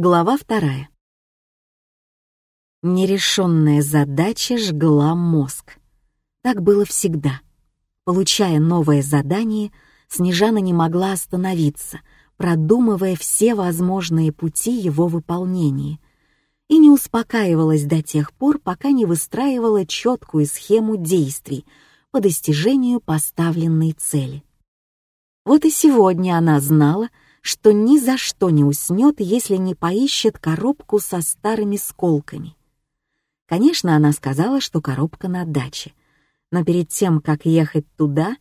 Глава вторая. Нерешенная задача жгла мозг. Так было всегда. Получая новое задание, Снежана не могла остановиться, продумывая все возможные пути его выполнения, и не успокаивалась до тех пор, пока не выстраивала четкую схему действий по достижению поставленной цели. Вот и сегодня она знала, что ни за что не уснет, если не поищет коробку со старыми сколками. Конечно, она сказала, что коробка на даче, но перед тем, как ехать туда,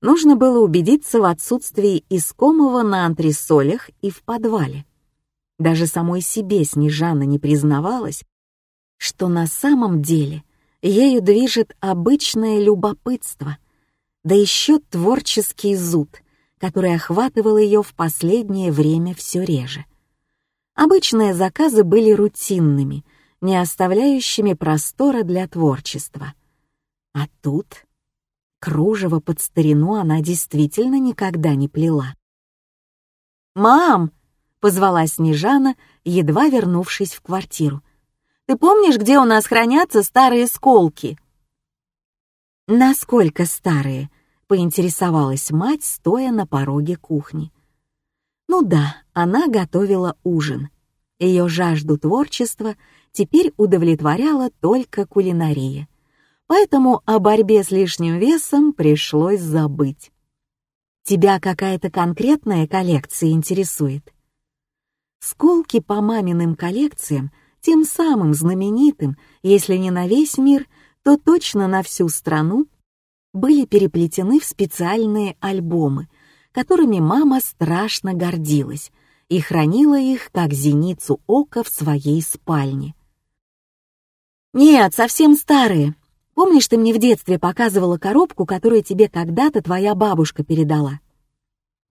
нужно было убедиться в отсутствии искомого на антресолях и в подвале. Даже самой себе Снежана не признавалась, что на самом деле ею движет обычное любопытство, да еще творческий зуд — который охватывал ее в последнее время все реже. Обычные заказы были рутинными, не оставляющими простора для творчества. А тут кружево под старину она действительно никогда не плела. «Мам!» — позвала Снежана, едва вернувшись в квартиру. «Ты помнишь, где у нас хранятся старые сколки?» «Насколько старые?» Поинтересовалась мать, стоя на пороге кухни. Ну да, она готовила ужин. Ее жажду творчества теперь удовлетворяла только кулинария. Поэтому о борьбе с лишним весом пришлось забыть. Тебя какая-то конкретная коллекция интересует? Сколки по маминым коллекциям, тем самым знаменитым, если не на весь мир, то точно на всю страну, были переплетены в специальные альбомы, которыми мама страшно гордилась и хранила их как зеницу ока в своей спальне. «Нет, совсем старые. Помнишь, ты мне в детстве показывала коробку, которую тебе когда-то твоя бабушка передала?»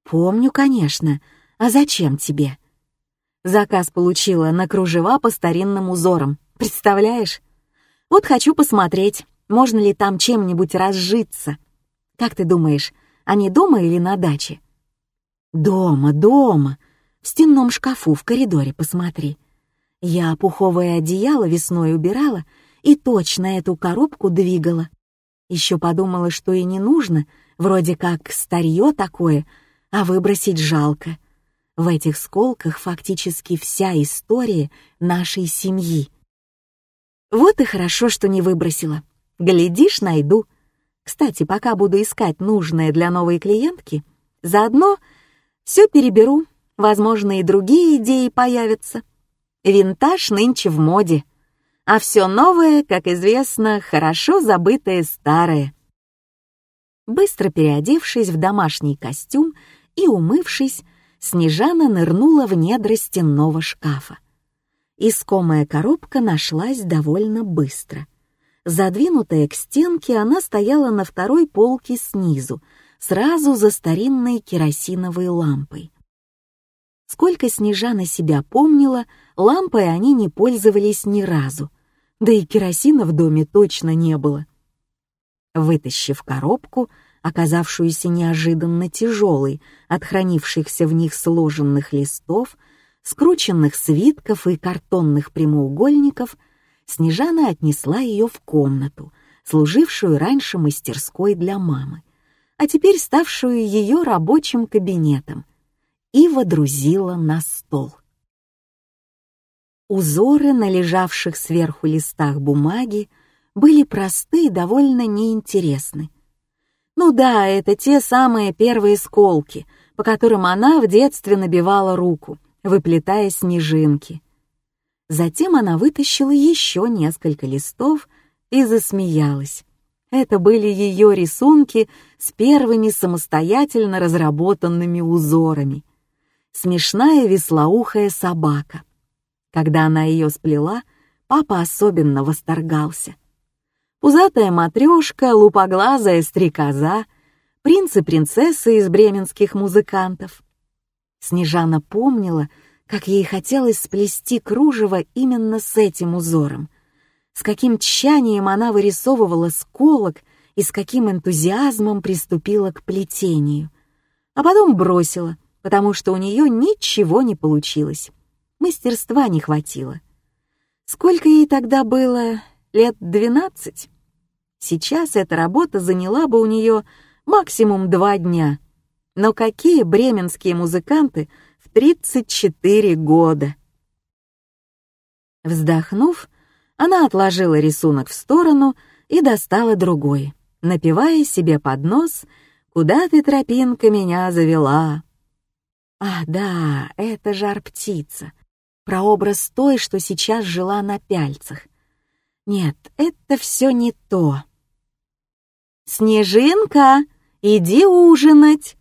«Помню, конечно. А зачем тебе?» Заказ получила на кружева по старинным узорам. Представляешь? Вот хочу посмотреть, можно ли там чем-нибудь разжиться? Как ты думаешь, они дома или на даче? Дома, дома. В стенном шкафу в коридоре посмотри. Я пуховое одеяло весной убирала и точно эту коробку двигала. Еще подумала, что и не нужно, вроде как старье такое, а выбросить жалко. В этих сколках фактически вся история нашей семьи. Вот и хорошо, что не выбросила. Глядишь, найду. Кстати, пока буду искать нужное для новой клиентки, заодно все переберу, возможно, и другие идеи появятся. Винтаж нынче в моде, а все новое, как известно, хорошо забытое старое. Быстро переодевшись в домашний костюм и умывшись, Снежана нырнула в недра стенного шкафа. Искомая коробка нашлась довольно быстро — Задвинутая к стенке, она стояла на второй полке снизу, сразу за старинной керосиновой лампой. Сколько Снежана себя помнила, лампой они не пользовались ни разу, да и керосина в доме точно не было. Вытащив коробку, оказавшуюся неожиданно тяжелой от хранившихся в них сложенных листов, скрученных свитков и картонных прямоугольников — Снежана отнесла ее в комнату, служившую раньше мастерской для мамы, а теперь ставшую ее рабочим кабинетом, и водрузила на стол. Узоры на лежавших сверху листах бумаги были просты и довольно неинтересны. Ну да, это те самые первые сколки, по которым она в детстве набивала руку, выплетая снежинки — Затем она вытащила еще несколько листов и засмеялась. Это были ее рисунки с первыми самостоятельно разработанными узорами. Смешная веслоухая собака. Когда она ее сплела, папа особенно восторгался. Пузатая матрешка, лупоглазая стрекоза, принц и принцесса из бременских музыкантов. Снежана помнила, как ей хотелось сплести кружево именно с этим узором. С каким тщанием она вырисовывала сколок и с каким энтузиазмом приступила к плетению. А потом бросила, потому что у нее ничего не получилось. мастерства не хватило. Сколько ей тогда было? Лет двенадцать? Сейчас эта работа заняла бы у нее максимум два дня. Но какие бременские музыканты в 34 года? Вздохнув, она отложила рисунок в сторону и достала другой, напевая себе под нос «Куда ты, тропинка, меня завела?» А, да, это жар-птица, прообраз той, что сейчас жила на пяльцах. Нет, это все не то. «Снежинка, иди ужинать!»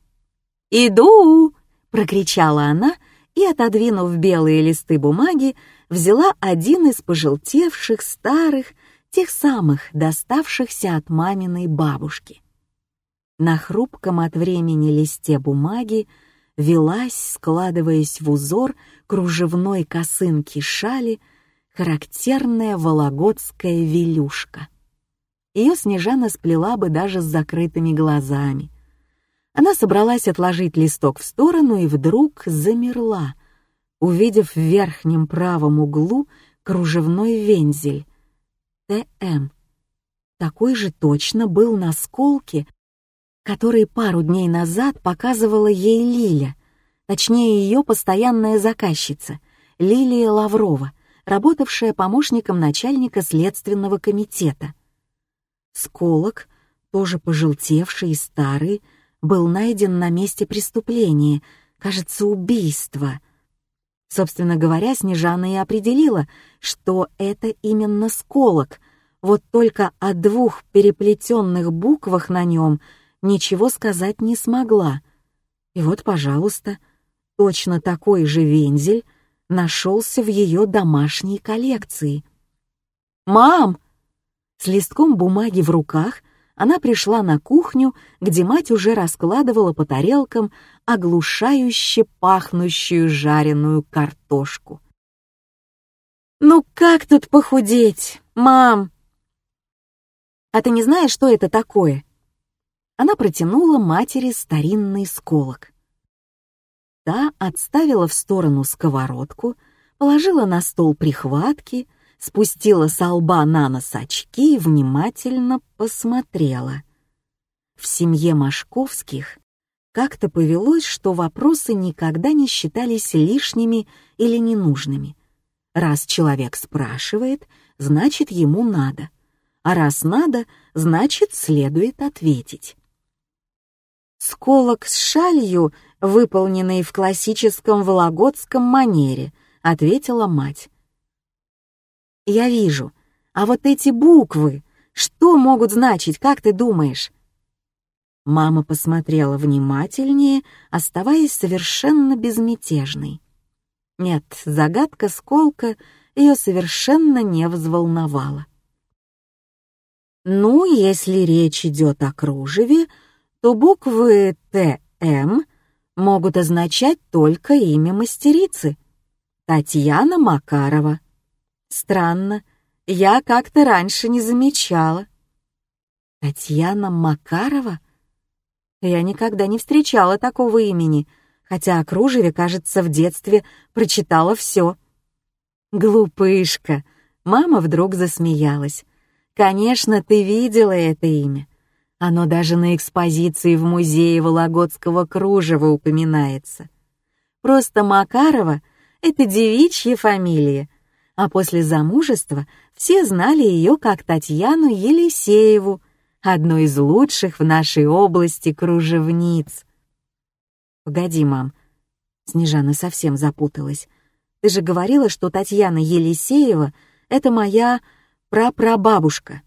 «Иду!» — прокричала она и, отодвинув белые листы бумаги, взяла один из пожелтевших старых, тех самых, доставшихся от маминой бабушки. На хрупком от времени листе бумаги велась, складываясь в узор кружевной косынки шали, характерная вологодская велюшка. Ее Снежана сплела бы даже с закрытыми глазами. Она собралась отложить листок в сторону и вдруг замерла, увидев в верхнем правом углу кружевной вензель. ТМ. Такой же точно был на сколке, который пару дней назад показывала ей Лиля, точнее ее постоянная заказчица, Лилия Лаврова, работавшая помощником начальника следственного комитета. Сколок, тоже пожелтевший и старый, был найден на месте преступления, кажется, убийства. Собственно говоря, Снежана и определила, что это именно сколок, вот только о двух переплетенных буквах на нем ничего сказать не смогла. И вот, пожалуйста, точно такой же вензель нашелся в ее домашней коллекции. «Мам!» С листком бумаги в руках она пришла на кухню, где мать уже раскладывала по тарелкам оглушающе пахнущую жареную картошку. «Ну как тут похудеть, мам?» «А ты не знаешь, что это такое?» Она протянула матери старинный сколок. Та отставила в сторону сковородку, положила на стол прихватки — спустила с лба на нос очки и внимательно посмотрела. В семье Машковских как-то повелось, что вопросы никогда не считались лишними или ненужными. Раз человек спрашивает, значит, ему надо. А раз надо, значит, следует ответить. «Сколок с шалью, выполненный в классическом вологодском манере», — ответила мать. Я вижу. А вот эти буквы, что могут значить, как ты думаешь?» Мама посмотрела внимательнее, оставаясь совершенно безмятежной. Нет, загадка сколка ее совершенно не взволновала. Ну, если речь идет о кружеве, то буквы ТМ могут означать только имя мастерицы — Татьяна Макарова. Странно, я как-то раньше не замечала. Татьяна Макарова? Я никогда не встречала такого имени, хотя о кружеве, кажется, в детстве прочитала все. Глупышка! Мама вдруг засмеялась. Конечно, ты видела это имя. Оно даже на экспозиции в музее Вологодского кружева упоминается. Просто Макарова — это девичья фамилия, а после замужества все знали ее как Татьяну Елисееву, одну из лучших в нашей области кружевниц. «Погоди, мам», — Снежана совсем запуталась. «Ты же говорила, что Татьяна Елисеева — это моя прапрабабушка.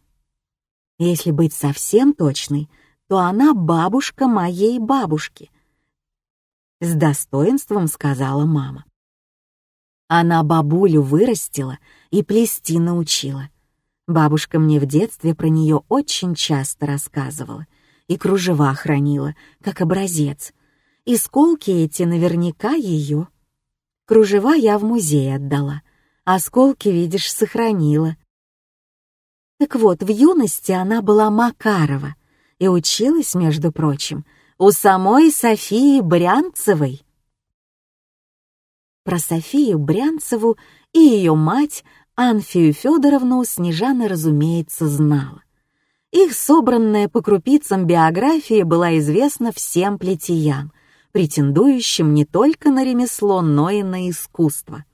Если быть совсем точной, то она бабушка моей бабушки», — с достоинством сказала мама. Она бабулю вырастила и плести научила. Бабушка мне в детстве про нее очень часто рассказывала и кружева хранила, как образец. И сколки эти наверняка ее. Кружева я в музей отдала, а сколки, видишь, сохранила. Так вот, в юности она была Макарова и училась, между прочим, у самой Софии Брянцевой. Про Софию Брянцеву и ее мать Анфию Федоровну Снежана, разумеется, знала. Их собранная по крупицам биография была известна всем плетиям, претендующим не только на ремесло, но и на искусство.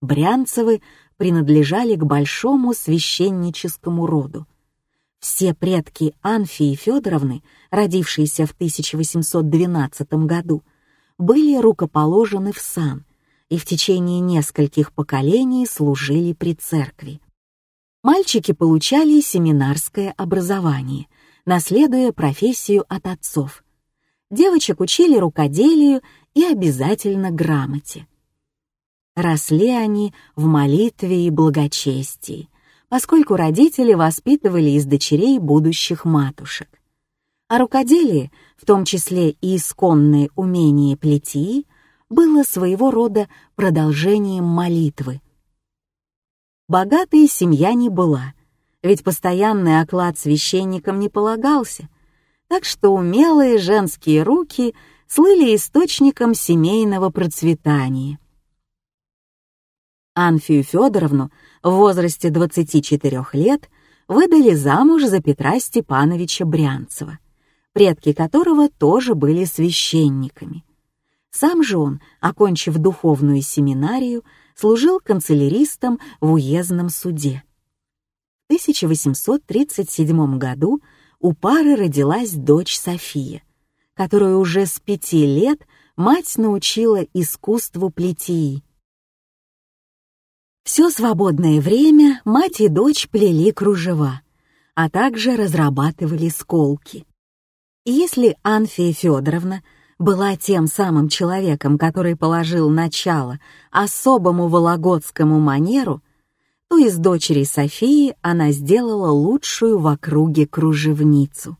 Брянцевы принадлежали к большому священническому роду. Все предки Анфии Федоровны, родившиеся в 1812 году, были рукоположены в сан и в течение нескольких поколений служили при церкви. Мальчики получали семинарское образование, наследуя профессию от отцов. Девочек учили рукоделию и обязательно грамоте. Росли они в молитве и благочестии, поскольку родители воспитывали из дочерей будущих матушек. А рукоделие, в том числе и исконное умение плетии, было своего рода продолжением молитвы. Богатой семья не была, ведь постоянный оклад священникам не полагался, так что умелые женские руки слыли источником семейного процветания. Анфию Федоровну в возрасте 24 лет выдали замуж за Петра Степановича Брянцева, предки которого тоже были священниками. Сам же он, окончив духовную семинарию, служил канцеляристом в уездном суде. В 1837 году у пары родилась дочь София, которую уже с пяти лет мать научила искусству плетии все свободное время мать и дочь плели кружева, а также разрабатывали сколки. И если Анфия Федоровна была тем самым человеком, который положил начало особому вологодскому манеру, то из дочери Софии она сделала лучшую в округе кружевницу.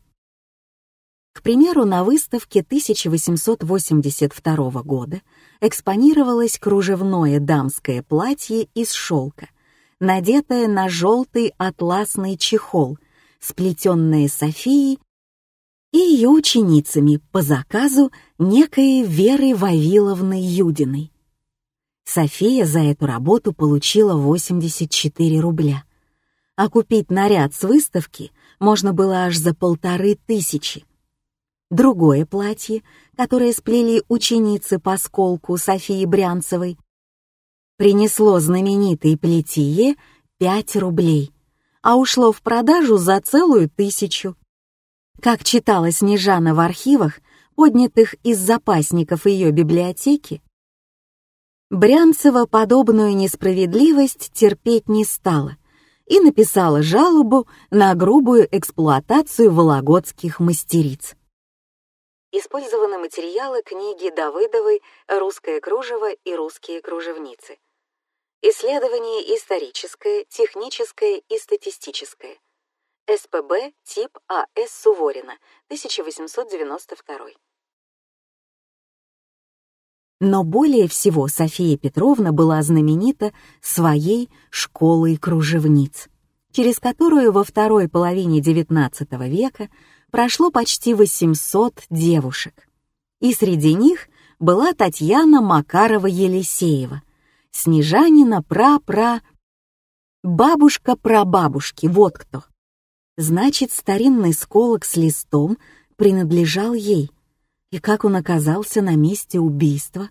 К примеру, на выставке 1882 года экспонировалось кружевное дамское платье из шелка, надетое на желтый атласный чехол, сплетенное Софией и ее ученицами по заказу некой Веры Вавиловны Юдиной. София за эту работу получила 84 рубля, а купить наряд с выставки можно было аж за полторы тысячи. Другое платье, которое сплели ученицы по сколку Софии Брянцевой, принесло знаменитой плетие 5 рублей, а ушло в продажу за целую тысячу. Как читала Снежана в архивах, поднятых из запасников ее библиотеки, Брянцева подобную несправедливость терпеть не стала и написала жалобу на грубую эксплуатацию вологодских мастериц использованы материалы книги Давыдовой «Русское кружево и русские кружевницы». Исследование историческое, техническое и статистическое. СПБ тип А.С. Суворина, 1892. Но более всего София Петровна была знаменита своей школой кружевниц, через которую во второй половине XIX века прошло почти 800 девушек. И среди них была Татьяна Макарова-Елисеева, Снежанина пра-пра... Бабушка прабабушки, вот кто. Значит, старинный сколок с листом принадлежал ей. И как он оказался на месте убийства?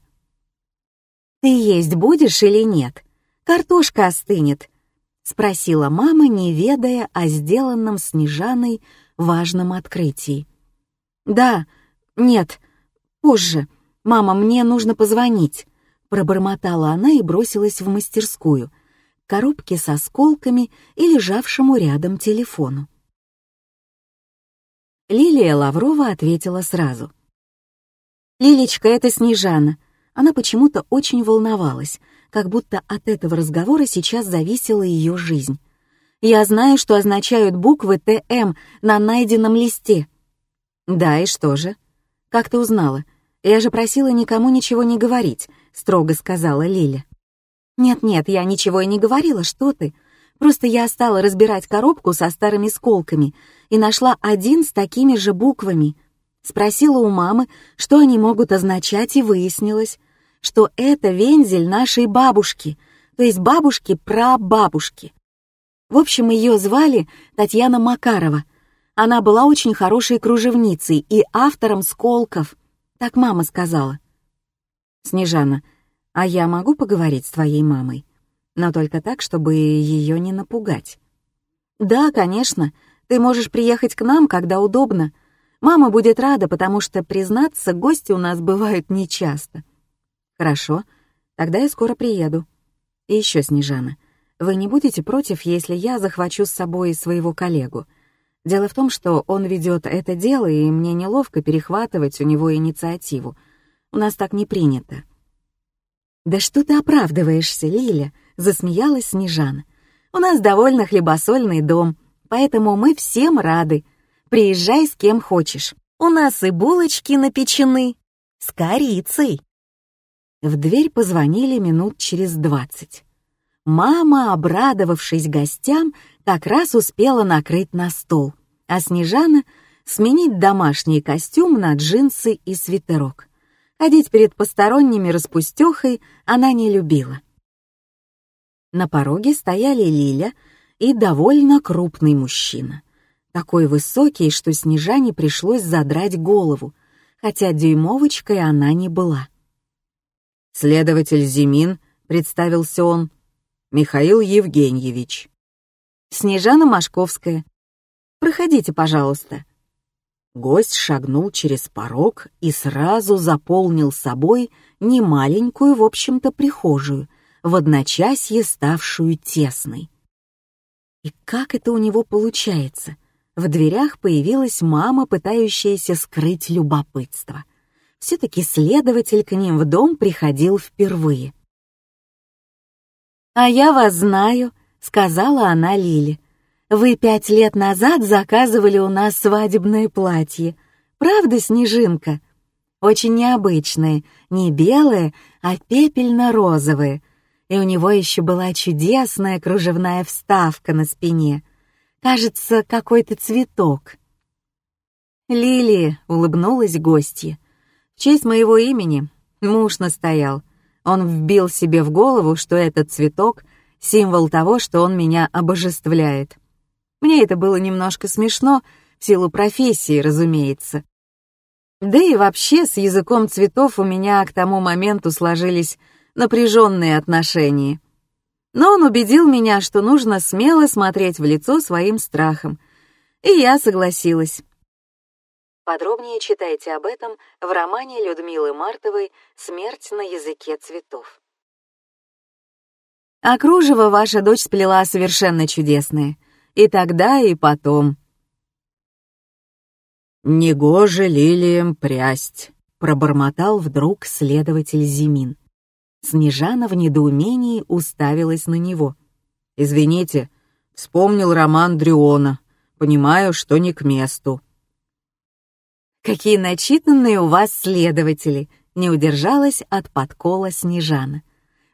«Ты есть будешь или нет? Картошка остынет», — спросила мама, не ведая о сделанном Снежаной важном открытии. «Да, нет, позже. Мама, мне нужно позвонить», — пробормотала она и бросилась в мастерскую, к коробке с осколками и лежавшему рядом телефону. Лилия Лаврова ответила сразу. «Лилечка, это Снежана». Она почему-то очень волновалась, как будто от этого разговора сейчас зависела ее жизнь. Я знаю, что означают буквы ТМ на найденном листе. Да, и что же? Как ты узнала? Я же просила никому ничего не говорить, строго сказала Лиля. Нет-нет, я ничего и не говорила, что ты? Просто я стала разбирать коробку со старыми сколками и нашла один с такими же буквами. Спросила у мамы, что они могут означать, и выяснилось, что это вензель нашей бабушки, то есть бабушки-прабабушки. В общем, ее звали Татьяна Макарова. Она была очень хорошей кружевницей и автором сколков, так мама сказала. «Снежана, а я могу поговорить с твоей мамой? Но только так, чтобы ее не напугать». «Да, конечно. Ты можешь приехать к нам, когда удобно. Мама будет рада, потому что, признаться, гости у нас бывают нечасто». «Хорошо, тогда я скоро приеду». «И еще, Снежана, вы не будете против, если я захвачу с собой своего коллегу? Дело в том, что он ведет это дело, и мне неловко перехватывать у него инициативу. У нас так не принято». «Да что ты оправдываешься, Лиля?» — засмеялась Снежана. «У нас довольно хлебосольный дом, поэтому мы всем рады. Приезжай с кем хочешь. У нас и булочки напечены. С корицей». В дверь позвонили минут через двадцать. Мама, обрадовавшись гостям, как раз успела накрыть на стол, а Снежана — сменить домашний костюм на джинсы и свитерок. Ходить перед посторонними распустехой она не любила. На пороге стояли Лиля и довольно крупный мужчина. Такой высокий, что Снежане пришлось задрать голову, хотя дюймовочкой она не была. «Следователь Зимин», — представился он, — «Михаил Евгеньевич». «Снежана Машковская. Проходите, пожалуйста». Гость шагнул через порог и сразу заполнил собой немаленькую, в общем-то, прихожую, в одночасье ставшую тесной. И как это у него получается? В дверях появилась мама, пытающаяся скрыть любопытство. Все-таки следователь к ним в дом приходил впервые. «А я вас знаю», — сказала она Лиле. Вы пять лет назад заказывали у нас свадебное платье. Правда, Снежинка? Очень необычное, не белое, а пепельно-розовое. И у него еще была чудесная кружевная вставка на спине. Кажется, какой-то цветок. Лили улыбнулась гостье. В честь моего имени муж настоял. Он вбил себе в голову, что этот цветок — символ того, что он меня обожествляет. Мне это было немножко смешно, в силу профессии, разумеется. Да и вообще с языком цветов у меня к тому моменту сложились напряженные отношения. Но он убедил меня, что нужно смело смотреть в лицо своим страхам. И я согласилась. Подробнее читайте об этом в романе Людмилы Мартовой «Смерть на языке цветов». А ваша дочь сплела совершенно чудесное и тогда, и потом. «Негоже лилиям прясть», — пробормотал вдруг следователь Зимин. Снежана в недоумении уставилась на него. «Извините, вспомнил роман Дрюона. Понимаю, что не к месту». «Какие начитанные у вас следователи!» — не удержалась от подкола Снежана.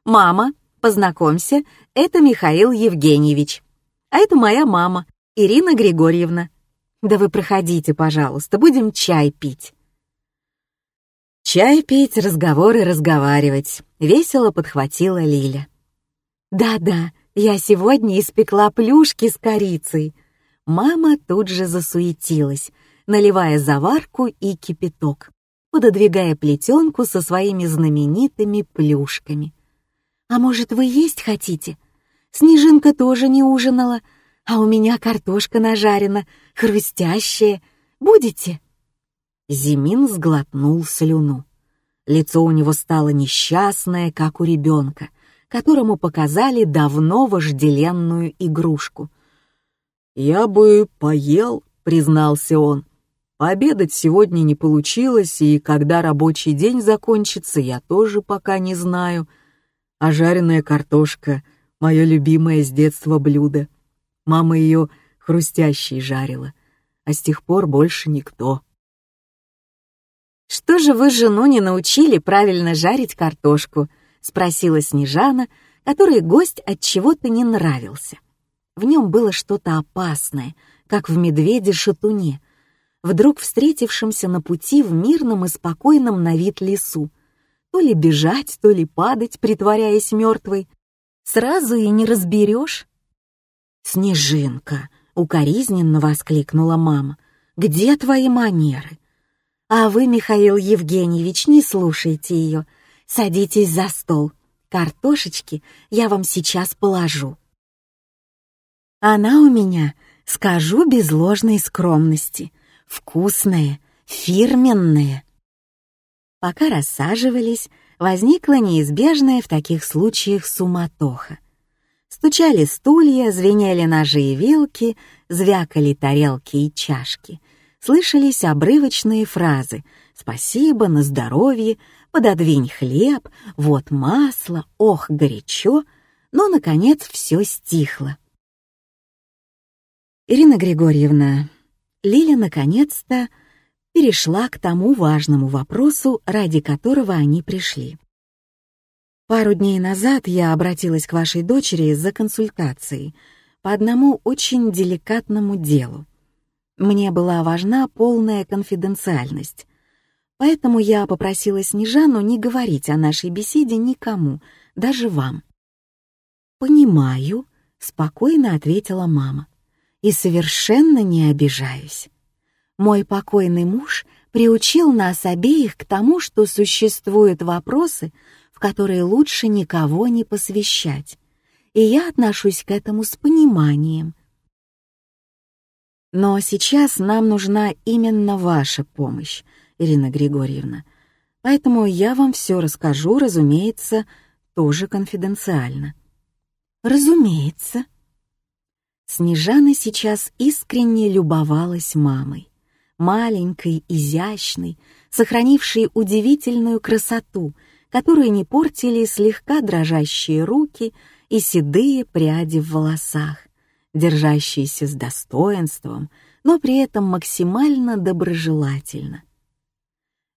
«Мама, познакомься, это Михаил Евгеньевич». А это моя мама, Ирина Григорьевна. Да вы проходите, пожалуйста, будем чай пить. Чай пить, разговоры разговаривать. Весело подхватила Лиля. Да-да, я сегодня испекла плюшки с корицей. Мама тут же засуетилась, наливая заварку и кипяток, пододвигая плетенку со своими знаменитыми плюшками. «А может, вы есть хотите?» Снежинка тоже не ужинала, а у меня картошка нажарена, хрустящая. Будете?» Зимин сглотнул слюну. Лицо у него стало несчастное, как у ребенка, которому показали давно вожделенную игрушку. «Я бы поел», — признался он. «Пообедать сегодня не получилось, и когда рабочий день закончится, я тоже пока не знаю. А жареная картошка мое любимое с детства блюдо. Мама ее хрустящей жарила, а с тех пор больше никто. «Что же вы жену не научили правильно жарить картошку?» — спросила Снежана, которой гость от чего-то не нравился. В нем было что-то опасное, как в медведе-шатуне, вдруг встретившемся на пути в мирном и спокойном на вид лесу. то ли бежать, то ли падать, притворяясь мертвой. Сразу и не разберешь. «Снежинка!» — укоризненно воскликнула мама. «Где твои манеры?» «А вы, Михаил Евгеньевич, не слушайте ее. Садитесь за стол. Картошечки я вам сейчас положу». Она у меня, скажу без ложной скромности, вкусная, фирменная. Пока рассаживались, возникла неизбежная в таких случаях суматоха. Стучали стулья, звенели ножи и вилки, звякали тарелки и чашки. Слышались обрывочные фразы «Спасибо, на здоровье», «Пододвинь хлеб», «Вот масло», «Ох, горячо», но, наконец, все стихло. Ирина Григорьевна, Лиля наконец-то перешла к тому важному вопросу, ради которого они пришли. Пару дней назад я обратилась к вашей дочери за консультацией по одному очень деликатному делу. Мне была важна полная конфиденциальность, поэтому я попросила Снежану не говорить о нашей беседе никому, даже вам. «Понимаю», — спокойно ответила мама, — «и совершенно не обижаюсь». Мой покойный муж приучил нас обеих к тому, что существуют вопросы, в которые лучше никого не посвящать, и я отношусь к этому с пониманием. Но сейчас нам нужна именно ваша помощь, Ирина Григорьевна, поэтому я вам все расскажу, разумеется, тоже конфиденциально. Разумеется. Снежана сейчас искренне любовалась мамой маленькой, изящной, сохранившей удивительную красоту, которую не портили слегка дрожащие руки и седые пряди в волосах, держащиеся с достоинством, но при этом максимально доброжелательно.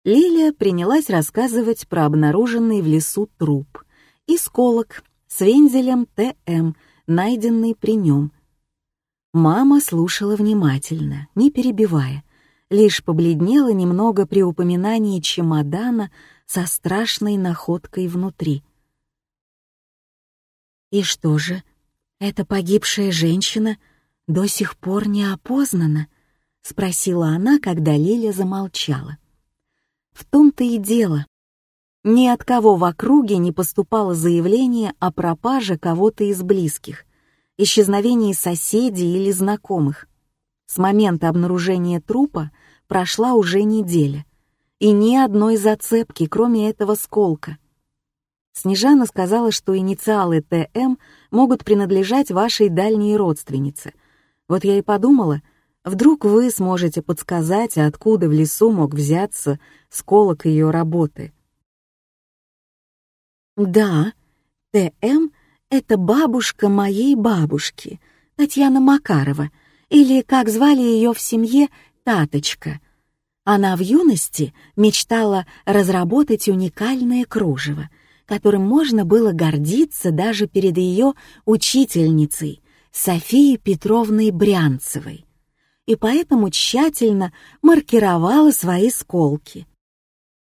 Лилия принялась рассказывать про обнаруженный в лесу труп и сколок с вензелем ТМ, найденный при нем. Мама слушала внимательно, не перебивая, лишь побледнела немного при упоминании чемодана со страшной находкой внутри. «И что же, эта погибшая женщина до сих пор не опознана?» — спросила она, когда Лиля замолчала. «В том-то и дело. Ни от кого в округе не поступало заявление о пропаже кого-то из близких, исчезновении соседей или знакомых. С момента обнаружения трупа прошла уже неделя, и ни одной зацепки, кроме этого сколка. Снежана сказала, что инициалы ТМ могут принадлежать вашей дальней родственнице. Вот я и подумала, вдруг вы сможете подсказать, откуда в лесу мог взяться сколок ее работы. Да, ТМ — это бабушка моей бабушки, Татьяна Макарова, или, как звали ее в семье, Таточка. Она в юности мечтала разработать уникальное кружево, которым можно было гордиться даже перед ее учительницей Софией Петровной Брянцевой, и поэтому тщательно маркировала свои сколки.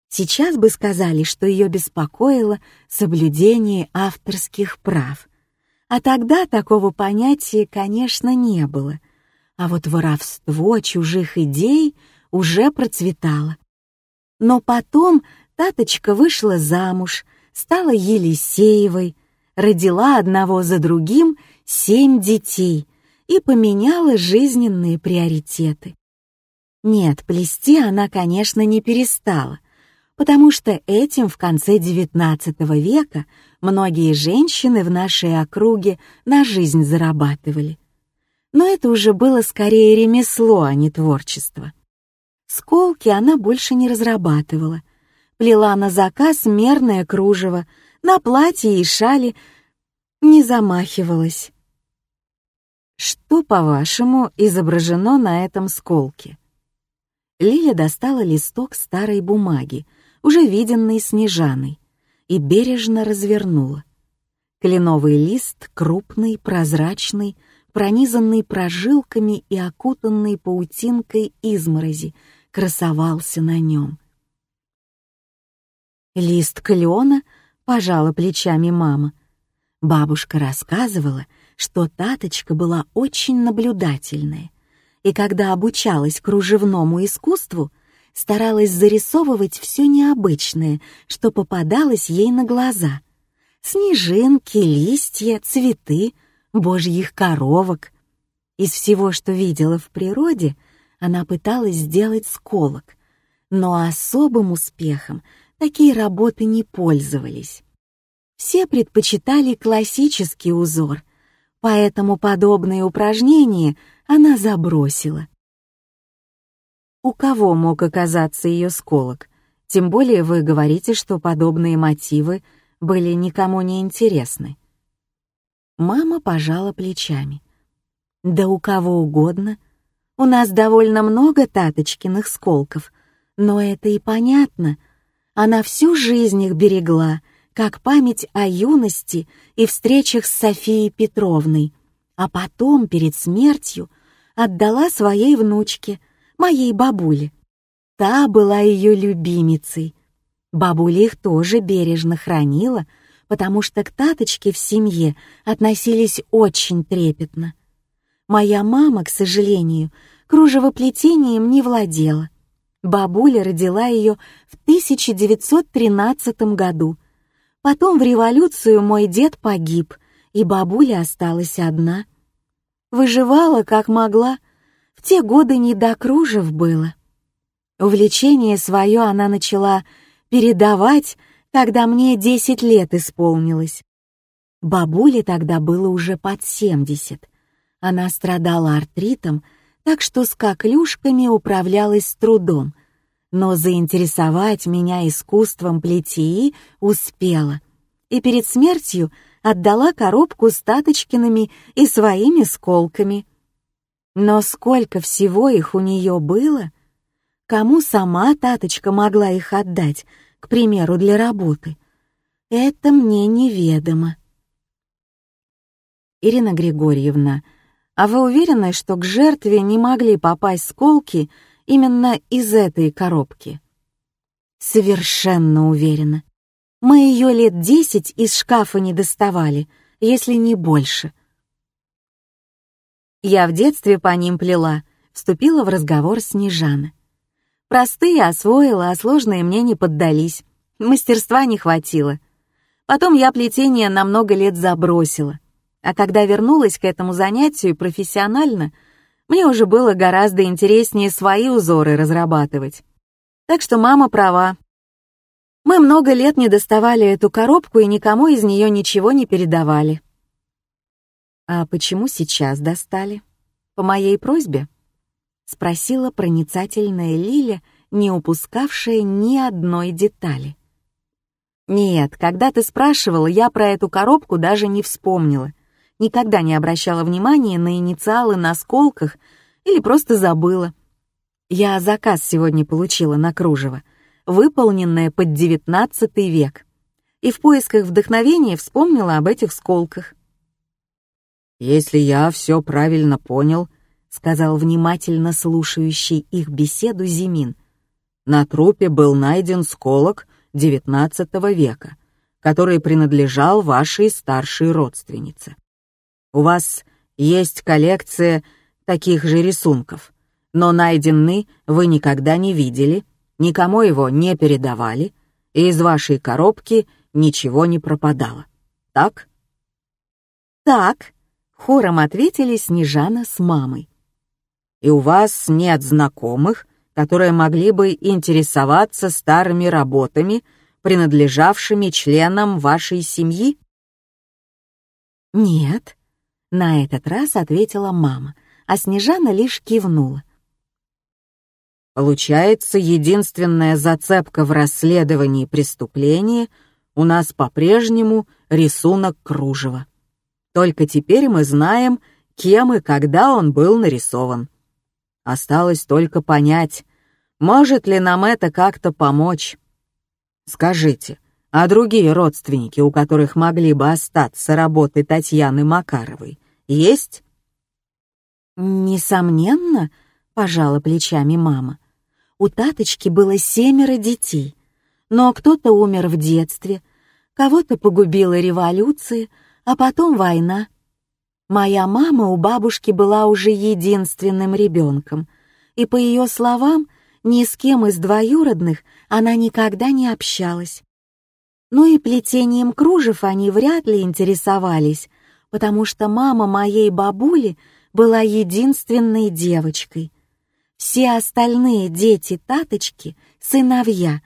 Сейчас бы сказали, что ее беспокоило соблюдение авторских прав. А тогда такого понятия, конечно, не было — а вот воровство чужих идей уже процветало. Но потом Таточка вышла замуж, стала Елисеевой, родила одного за другим семь детей и поменяла жизненные приоритеты. Нет, плести она, конечно, не перестала, потому что этим в конце XIX века многие женщины в нашей округе на жизнь зарабатывали но это уже было скорее ремесло, а не творчество. Сколки она больше не разрабатывала. Плела на заказ мерное кружево, на платье и шали не замахивалась. Что, по-вашему, изображено на этом сколке? Лиля достала листок старой бумаги, уже виденный Снежаной, и бережно развернула. Кленовый лист, крупный, прозрачный, пронизанный прожилками и окутанный паутинкой изморози, красовался на нем. Лист клена, пожала плечами мама. Бабушка рассказывала, что Таточка была очень наблюдательная, и когда обучалась кружевному искусству, старалась зарисовывать все необычное, что попадалось ей на глаза. Снежинки, листья, цветы, божьих коровок. Из всего, что видела в природе, она пыталась сделать сколок, но особым успехом такие работы не пользовались. Все предпочитали классический узор, поэтому подобные упражнения она забросила. У кого мог оказаться ее сколок? Тем более вы говорите, что подобные мотивы были никому не интересны. Мама пожала плечами. Да у кого угодно. У нас довольно много Таточкиных сколков, но это и понятно. Она всю жизнь их берегла, как память о юности и встречах с Софией Петровной, а потом, перед смертью, отдала своей внучке, моей бабуле. Та была ее любимицей. Бабуля их тоже бережно хранила, потому что к таточке в семье относились очень трепетно. Моя мама, к сожалению, кружевоплетением не владела. Бабуля родила ее в 1913 году — Потом в революцию мой дед погиб, и бабуля осталась одна. Выживала как могла, в те годы не до кружев было. Увлечение свое она начала передавать, когда мне десять лет исполнилось. Бабуле тогда было уже под семьдесят. Она страдала артритом, так что с коклюшками управлялась с трудом, но заинтересовать меня искусством плетии успела. И перед смертью отдала коробку с Таточкиными и своими сколками. Но сколько всего их у нее было? Кому сама Таточка могла их отдать, к примеру, для работы? Это мне неведомо. Ирина Григорьевна, а вы уверены, что к жертве не могли попасть сколки именно из этой коробки. Совершенно уверена. Мы ее лет десять из шкафа не доставали, если не больше. Я в детстве по ним плела, вступила в разговор Снежана. Простые освоила, а сложные мне не поддались. Мастерства не хватило. Потом я плетение на много лет забросила. А когда вернулась к этому занятию профессионально — мне уже было гораздо интереснее свои узоры разрабатывать. Так что мама права. Мы много лет не доставали эту коробку и никому из нее ничего не передавали. А почему сейчас достали? По моей просьбе? Спросила проницательная Лиля, не упускавшая ни одной детали. Нет, когда ты спрашивала, я про эту коробку даже не вспомнила никогда не обращала внимания на инициалы на сколках или просто забыла. Я заказ сегодня получила на кружево, выполненное под девятнадцатый век, и в поисках вдохновения вспомнила об этих сколках. «Если я все правильно понял», — сказал внимательно слушающий их беседу Зимин, «на трупе был найден сколок девятнадцатого века, который принадлежал вашей старшей родственнице. У вас есть коллекция таких же рисунков, но найденный вы никогда не видели, никому его не передавали, и из вашей коробки ничего не пропадало. Так? Так, хором ответили Снежана с мамой. И у вас нет знакомых, которые могли бы интересоваться старыми работами, принадлежавшими членам вашей семьи? Нет, на этот раз ответила мама, а Снежана лишь кивнула. Получается, единственная зацепка в расследовании преступления у нас по-прежнему рисунок кружева. Только теперь мы знаем, кем и когда он был нарисован. Осталось только понять, может ли нам это как-то помочь. Скажите, а другие родственники, у которых могли бы остаться работы Татьяны Макаровой, есть? Несомненно, пожала плечами мама. У Таточки было семеро детей, Но кто-то умер в детстве, кого-то погубила революция, а потом война. Моя мама у бабушки была уже единственным ребенком, и, по ее словам, ни с кем из двоюродных она никогда не общалась. Ну и плетением кружев они вряд ли интересовались, потому что мама моей бабули была единственной девочкой. Все остальные дети Таточки — сыновья,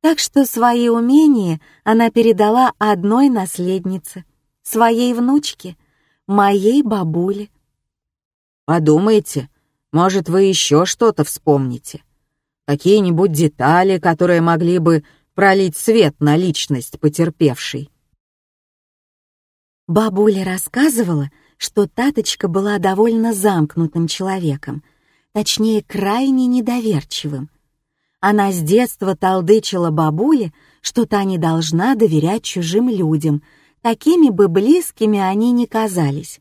так что свои умения она передала одной наследнице, своей внучке, моей бабуле. Подумайте, может, вы еще что-то вспомните? Какие-нибудь детали, которые могли бы пролить свет на личность потерпевшей? Бабуля рассказывала, что Таточка была довольно замкнутым человеком — точнее, крайне недоверчивым. Она с детства толдычила бабуле, что та не должна доверять чужим людям, такими бы близкими они ни казались.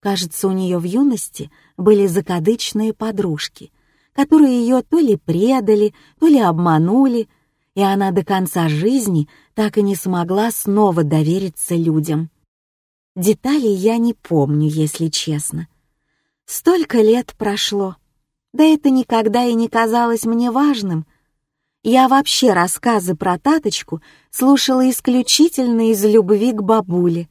Кажется, у нее в юности были закадычные подружки, которые ее то ли предали, то ли обманули, и она до конца жизни так и не смогла снова довериться людям. Деталей я не помню, если честно. Столько лет прошло. Да это никогда и не казалось мне важным. Я вообще рассказы про Таточку слушала исключительно из любви к бабуле.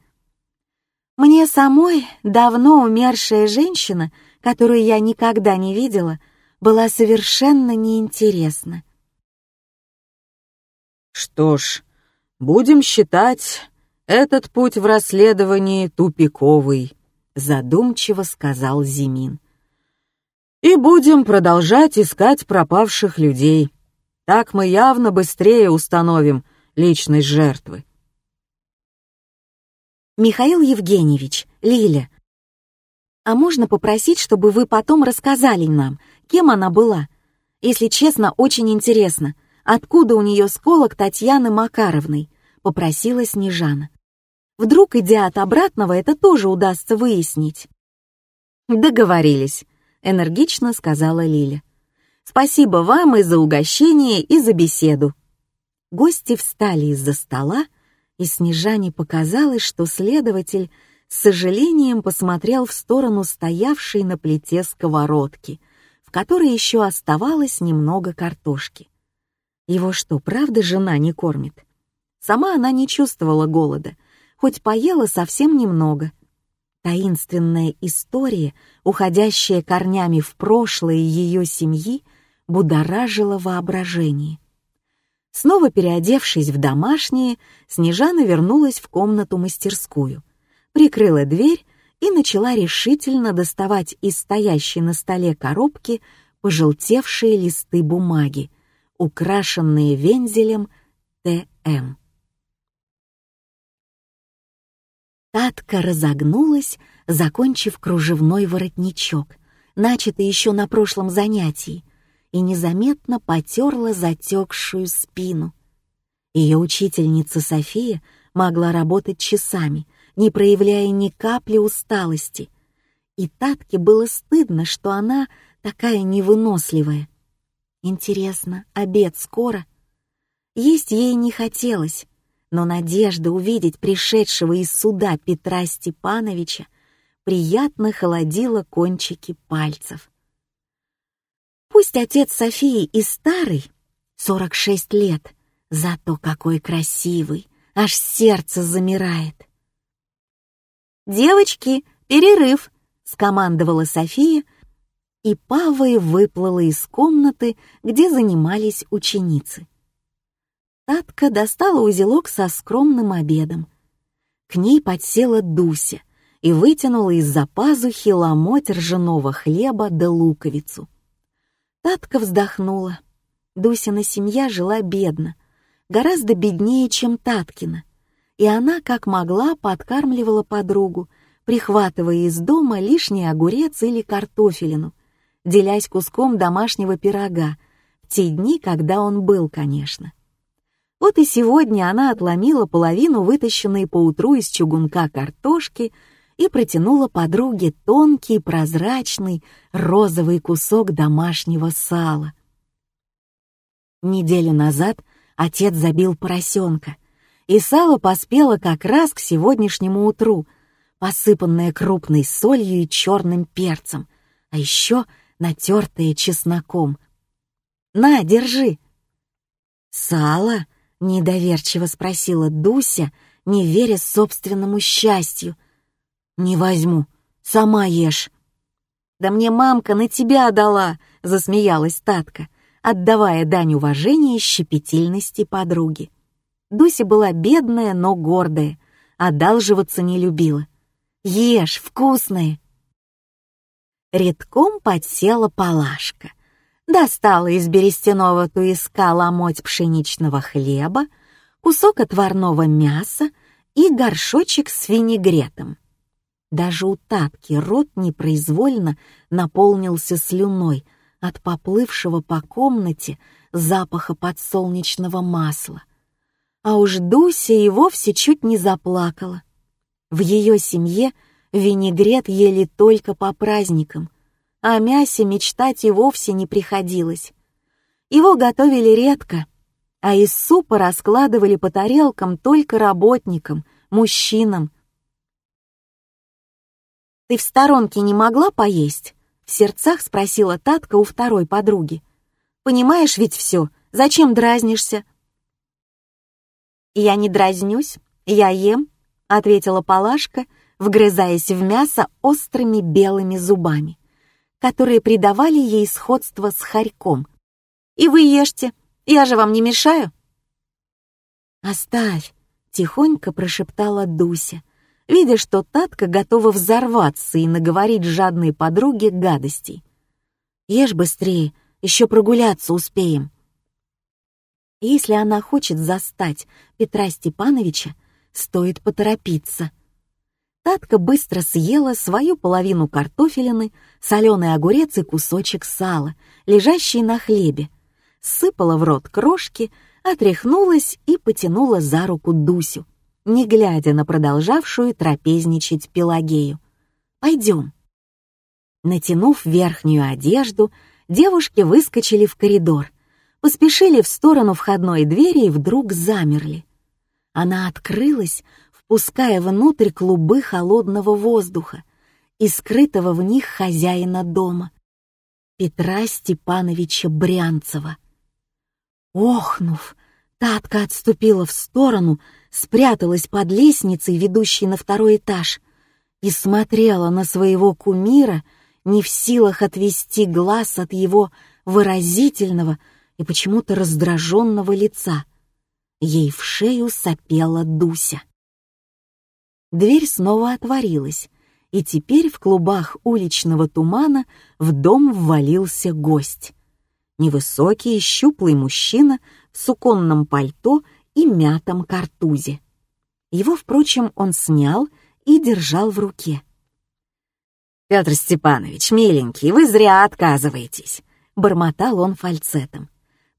Мне самой давно умершая женщина, которую я никогда не видела, была совершенно неинтересна. Что ж, будем считать этот путь в расследовании тупиковый, задумчиво сказал Зимин. И будем продолжать искать пропавших людей. Так мы явно быстрее установим личность жертвы. Михаил Евгеньевич, Лиля, а можно попросить, чтобы вы потом рассказали нам, кем она была? Если честно, очень интересно, откуда у нее сколок Татьяны Макаровной, попросила Снежана. Вдруг, идя от обратного, это тоже удастся выяснить. Договорились. — энергично сказала Лиля. «Спасибо вам и за угощение, и за беседу». Гости встали из-за стола, и Снежане показалось, что следователь с сожалением посмотрел в сторону стоявшей на плите сковородки, в которой еще оставалось немного картошки. Его что, правда жена не кормит? Сама она не чувствовала голода, хоть поела совсем немного — Таинственная история, уходящая корнями в прошлое ее семьи, будоражила воображение. Снова переодевшись в домашнее, Снежана вернулась в комнату-мастерскую, прикрыла дверь и начала решительно доставать из стоящей на столе коробки пожелтевшие листы бумаги, украшенные вензелем ТМ. Татка разогнулась, закончив кружевной воротничок, начатый еще на прошлом занятии, и незаметно потерла затекшую спину. Ее учительница София могла работать часами, не проявляя ни капли усталости, и Татке было стыдно, что она такая невыносливая. Интересно, обед скоро? Есть ей не хотелось, но надежда увидеть пришедшего из суда Петра Степановича приятно холодила кончики пальцев. Пусть отец Софии и старый, 46 лет, зато какой красивый, аж сердце замирает. «Девочки, перерыв!» — скомандовала София, и Павой выплыла из комнаты, где занимались ученицы. Татка достала узелок со скромным обедом. К ней подсела Дуся и вытянула из-за пазухи ломоть ржаного хлеба да луковицу. Татка вздохнула. Дусина семья жила бедно, гораздо беднее, чем Таткина, и она, как могла, подкармливала подругу, прихватывая из дома лишний огурец или картофелину, делясь куском домашнего пирога, в те дни, когда он был, конечно. Вот и сегодня она отломила половину вытащенной поутру из чугунка картошки и протянула подруге тонкий, прозрачный, розовый кусок домашнего сала. Неделю назад Отец забил поросенка, и сало поспело как раз к сегодняшнему утру, посыпанное крупной солью и черным перцем, а еще натертое чесноком. «На, держи!» «Сало?» — недоверчиво спросила Дуся, не веря собственному счастью. «Не возьму, сама ешь». «Да мне мамка на тебя дала!» — засмеялась Татка, отдавая дань уважения щепетильности подруги. Дуся была бедная, но гордая, одалживаться не любила. «Ешь, вкусное!» Редком подсела Палашка. Достала из берестяного туиска ломоть пшеничного хлеба, кусок отварного мяса и горшочек с винегретом. Даже у Татки рот непроизвольно наполнился слюной от поплывшего по комнате запаха подсолнечного масла. А уж Дуся и вовсе чуть не заплакала. В ее семье винегрет ели только по праздникам, а мясе мечтать и вовсе не приходилось. Его готовили редко, а из супа раскладывали по тарелкам только работникам, мужчинам. «Ты в сторонке не могла поесть?» — в сердцах спросила Татка у второй подруги. «Понимаешь ведь все, зачем дразнишься?» «Я не дразнюсь, я ем», — ответила Палашка, вгрызаясь в мясо острыми белыми зубами, которые придавали ей сходство с хорьком. «И вы ешьте, я же вам не мешаю?» «Оставь», — тихонько прошептала Дуся, видя, что Татка готова взорваться и наговорить жадной подруге гадостей. «Ешь быстрее, еще прогуляться успеем». Если она хочет застать Петра Степановича, стоит поторопиться. Татка быстро съела свою половину картофелины, соленый огурец и кусочек сала, лежащий на хлебе, сыпала в рот крошки, отряхнулась и потянула за руку Дусю, не глядя на продолжавшую трапезничать Пелагею. «Пойдем». Натянув верхнюю одежду, девушки выскочили в коридор, поспешили в сторону входной двери и вдруг замерли. Она открылась, впуская внутрь клубы холодного воздуха и скрытого в них хозяина дома, Петра Степановича Брянцева. Охнув, Татка отступила в сторону, спряталась под лестницей, ведущей на второй этаж, и смотрела на своего кумира, не в силах отвести глаз от его выразительного и почему-то раздраженного лица. Ей в шею сопела Дуся. Дверь снова отворилась, и теперь в клубах уличного тумана в дом ввалился гость невысокий, щуплый мужчина в суконном пальто и мятом картузе. Его, впрочем, он снял и держал в руке. «Петр Степанович, миленький, вы зря отказываетесь», — бормотал он фальцетом.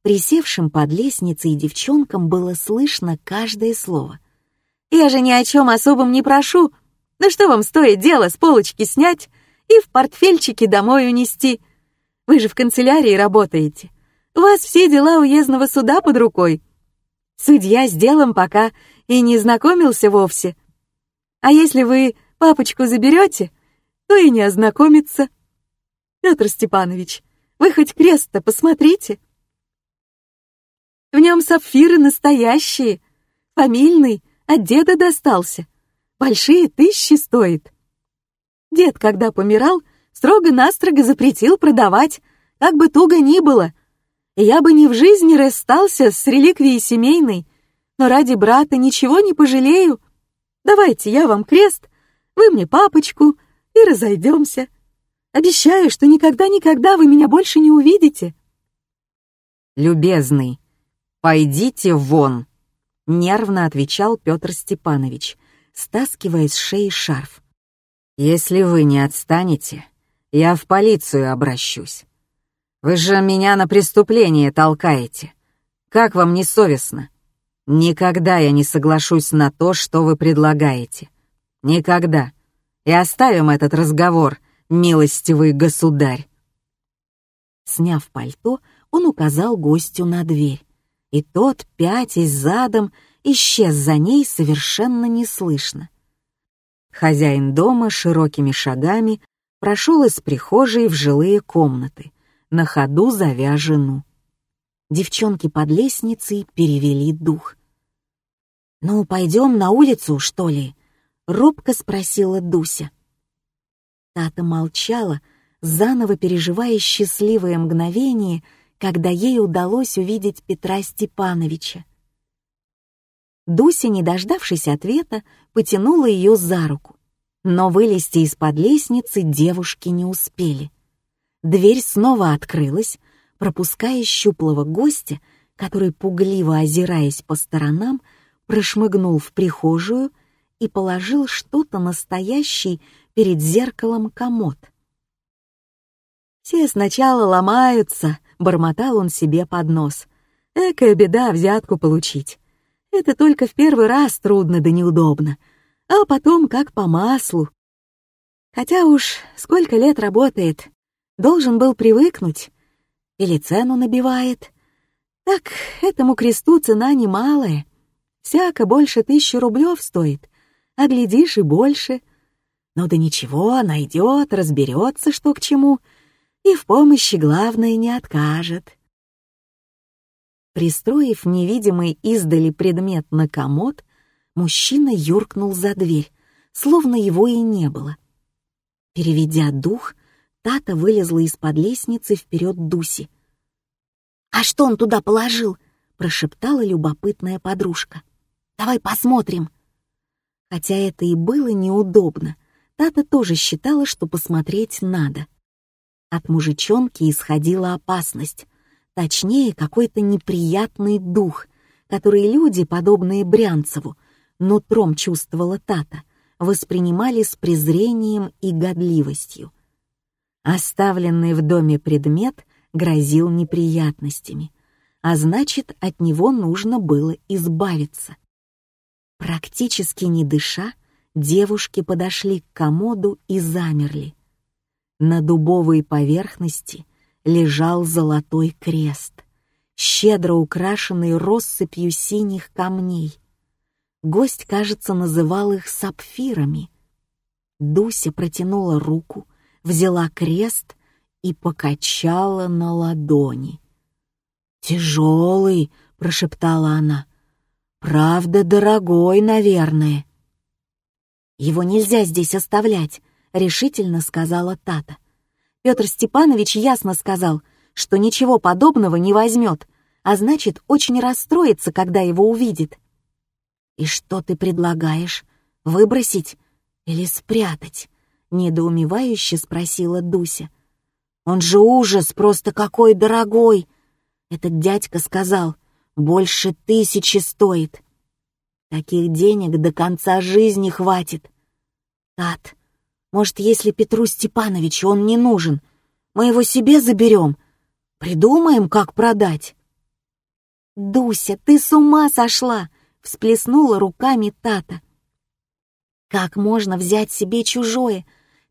Присевшим под лестницей девчонкам было слышно каждое слово. «Я же ни о чем особом не прошу. Да что вам стоит дело с полочки снять и в портфельчике домой унести?» Вы же в канцелярии работаете. У вас все дела уездного суда под рукой. Судья с делом пока и не знакомился вовсе. А если вы папочку заберете, то и не ознакомится. Петр Степанович, вы хоть крест-то посмотрите. В нем сапфиры настоящие, фамильный, от деда достался. Большие тысячи стоит. Дед, когда помирал, строго-настрого запретил продавать, как бы туго ни было. Я бы ни в жизни расстался с реликвией семейной, но ради брата ничего не пожалею. Давайте я вам крест, вы мне папочку и разойдемся. Обещаю, что никогда-никогда вы меня больше не увидите. Любезный, пойдите вон, нервно отвечал Петр Степанович, стаскивая с шеи шарф. Если вы не отстанете, я в полицию обращусь. Вы же меня на преступление толкаете. Как вам не совестно? Никогда я не соглашусь на то, что вы предлагаете. Никогда. И оставим этот разговор, милостивый государь. Сняв пальто, он указал гостю на дверь. И тот, пятясь задом, исчез за ней совершенно неслышно. Хозяин дома широкими шагами прошел из прихожей в жилые комнаты, на ходу зовя жену. Девчонки под лестницей перевели дух. «Ну, пойдем на улицу, что ли?» — робко спросила Дуся. Тата молчала, заново переживая счастливое мгновение, когда ей удалось увидеть Петра Степановича. Дуся, не дождавшись ответа, потянула ее за руку. Но вылезти из-под лестницы девушки не успели. Дверь снова открылась, пропуская щуплого гостя, который, пугливо озираясь по сторонам, прошмыгнул в прихожую и положил что-то настоящий перед зеркалом комод. «Все сначала ломаются», — бормотал он себе под нос. «Экая беда взятку получить. Это только в первый раз трудно да неудобно, а потом как по маслу. Хотя уж сколько лет работает, должен был привыкнуть. Или цену набивает. Так этому кресту цена немалая. Всяко больше тысячи рублев стоит, а глядишь и больше. Ну да ничего, найдет, разберется, что к чему, и в помощи, главное, не откажет. Пристроив невидимый издали предмет на комод, мужчина юркнул за дверь, словно его и не было. Переведя дух, Тата вылезла из-под лестницы вперед Дуси. «А что он туда положил?» — прошептала любопытная подружка. «Давай посмотрим». Хотя это и было неудобно, Тата тоже считала, что посмотреть надо. От мужичонки исходила опасность, точнее, какой-то неприятный дух, который люди, подобные Брянцеву, нутром чувствовала Тата, воспринимали с презрением и годливостью. Оставленный в доме предмет грозил неприятностями, а значит, от него нужно было избавиться. Практически не дыша, девушки подошли к комоду и замерли. На дубовой поверхности лежал золотой крест, щедро украшенный россыпью синих камней. Гость, кажется, называл их сапфирами. Дуся протянула руку, взяла крест и покачала на ладони. «Тяжелый», — прошептала она. «Правда, дорогой, наверное». «Его нельзя здесь оставлять», — решительно сказала Тата. Петр Степанович ясно сказал, что ничего подобного не возьмет, а значит, очень расстроится, когда его увидит. «И что ты предлагаешь? Выбросить или спрятать?» — недоумевающе спросила Дуся. «Он же ужас, просто какой дорогой!» Этот дядька сказал, больше тысячи стоит. Таких денег до конца жизни хватит. Тат, может, если Петру Степановичу он не нужен, мы его себе заберем, придумаем, как продать. «Дуся, ты с ума сошла!» — всплеснула руками Тата. «Как можно взять себе чужое?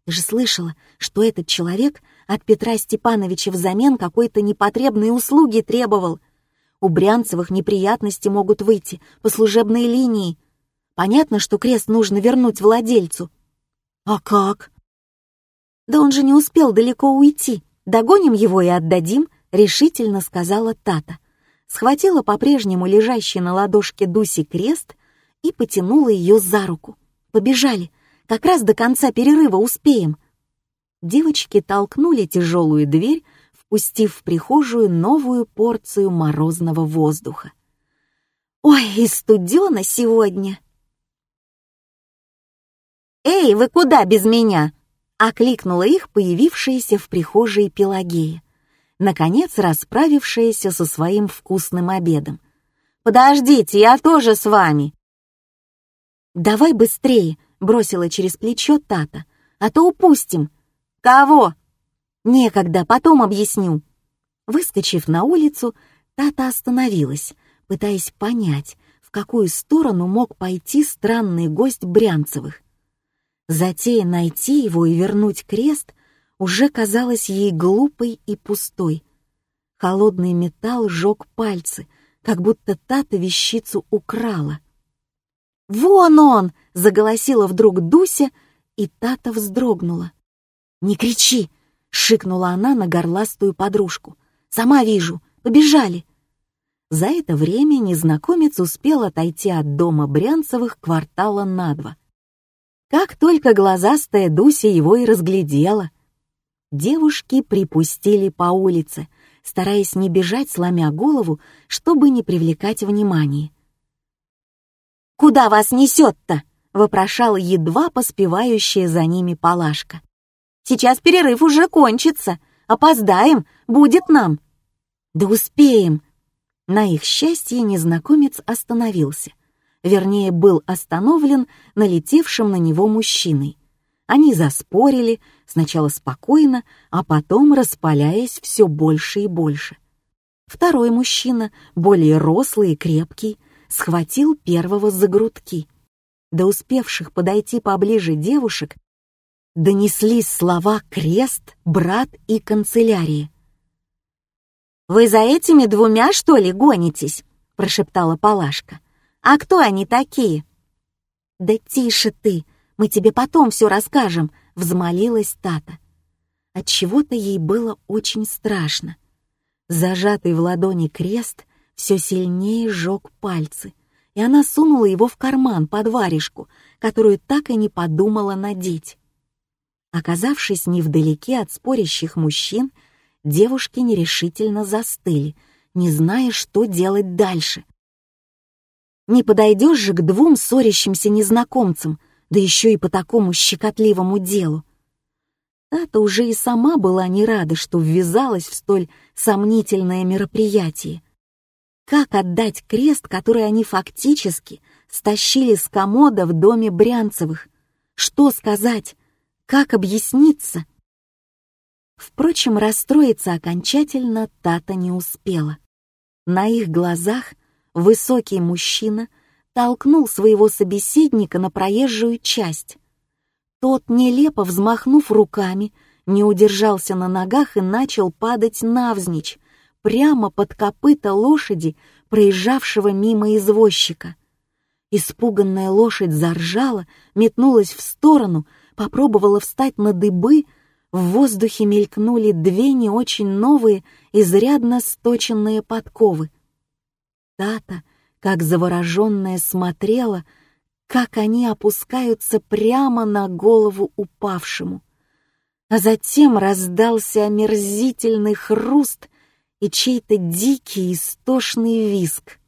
Ты же слышала, что этот человек от Петра Степановича взамен какой-то непотребной услуги требовал. У Брянцевых неприятности могут выйти по служебной линии. Понятно, что крест нужно вернуть владельцу. «А как?» «Да он же не успел далеко уйти. Догоним его и отдадим», — решительно сказала Тата. Схватила по-прежнему лежащий на ладошке Дуси крест и потянула ее за руку. «Побежали. Как раз до конца перерыва успеем». Девочки толкнули тяжелую дверь, впустив в прихожую новую порцию морозного воздуха. «Ой, и студено сегодня!» «Эй, вы куда без меня?» — окликнула их появившаяся в прихожей Пелагея, наконец расправившаяся со своим вкусным обедом. «Подождите, я тоже с вами!» «Давай быстрее!» — бросила через плечо Тата. «А то упустим!» «Кого?» «Некогда, потом объясню!» Выскочив на улицу, Тата остановилась, пытаясь понять, в какую сторону мог пойти странный гость Брянцевых. Затея найти его и вернуть крест уже казалась ей глупой и пустой. Холодный металл жег пальцы, как будто Тата вещицу украла. «Вон он!» — заголосила вдруг Дуся, и Тата вздрогнула. «Не кричи!» — шикнула она на горластую подружку. «Сама вижу! Побежали!» За это время незнакомец успел отойти от дома Брянцевых квартала на два. Как только глазастая Дуся его и разглядела. Девушки припустили по улице, стараясь не бежать, сломя голову, чтобы не привлекать внимания. «Куда вас несет-то?» — вопрошала едва поспевающая за ними Палашка. «Сейчас перерыв уже кончится. Опоздаем, будет нам». «Да успеем», на их счастье незнакомец остановился. Вернее, был остановлен налетевшим на него мужчиной. Они заспорили, сначала спокойно, а потом распаляясь все больше и больше. Второй мужчина, более рослый и крепкий, схватил первого за грудки. До успевших подойти поближе девушек донеслись слова «крест», «брат» и «канцелярия». «Вы за этими двумя, что ли, гонитесь?» — прошептала Палашка. «А кто они такие?» «Да тише ты, мы тебе потом все расскажем», — взмолилась Тата. Отчего-то ей было очень страшно. Зажатый в ладони крест все сильнее сжег пальцы, и она сунула его в карман под варежку, которую так и не подумала надеть. Оказавшись невдалеке от спорящих мужчин, девушки нерешительно застыли, не зная, что делать дальше. Не подойдешь же к двум ссорящимся незнакомцам, да еще и по такому щекотливому делу. Тата уже и сама была не рада, что ввязалась в столь сомнительное мероприятие. Как отдать крест, который они фактически стащили с комода в доме Брянцевых? Что сказать? Как объясниться? Впрочем, расстроиться окончательно Тата не успела. На их глазах высокий мужчина толкнул своего собеседника на проезжую часть. Тот, нелепо взмахнув руками, не удержался на ногах и начал падать навзничь, прямо под копыта лошади, проезжавшего мимо извозчика. Испуганная лошадь заржала, метнулась в сторону, попробовала встать на дыбы — в воздухе мелькнули две не очень новые, изрядно сточенные подковы. Тата, как завороженная, смотрела, как они опускаются прямо на голову упавшему. А затем раздался омерзительный хруст и чей-то дикий истошный виск.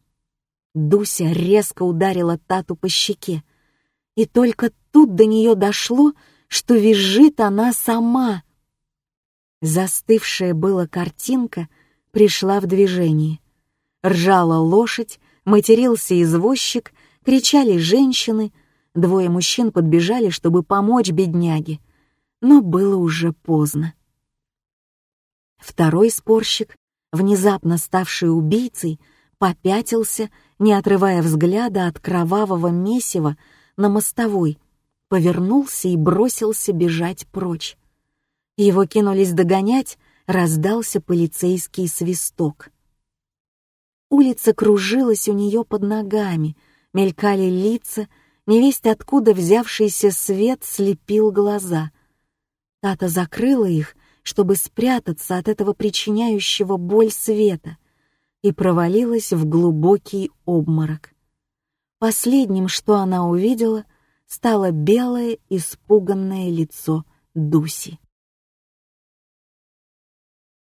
Дуся резко ударила Тату по щеке, и только тут до нее дошло, что визжит она сама. Застывшая была картинка пришла в движение. Ржала лошадь, матерился извозчик, кричали женщины, двое мужчин подбежали, чтобы помочь бедняге, но было уже поздно. Второй спорщик, внезапно ставший убийцей, попятился, не отрывая взгляда от кровавого месива на мостовой, повернулся и бросился бежать прочь. Его кинулись догонять, раздался полицейский свисток. Улица кружилась у нее под ногами, мелькали лица, невесть откуда взявшийся свет слепил глаза. Тата закрыла их, чтобы спрятаться от этого причиняющего боль света, и провалилась в глубокий обморок. Последним, что она увидела, стало белое испуганное лицо Дуси.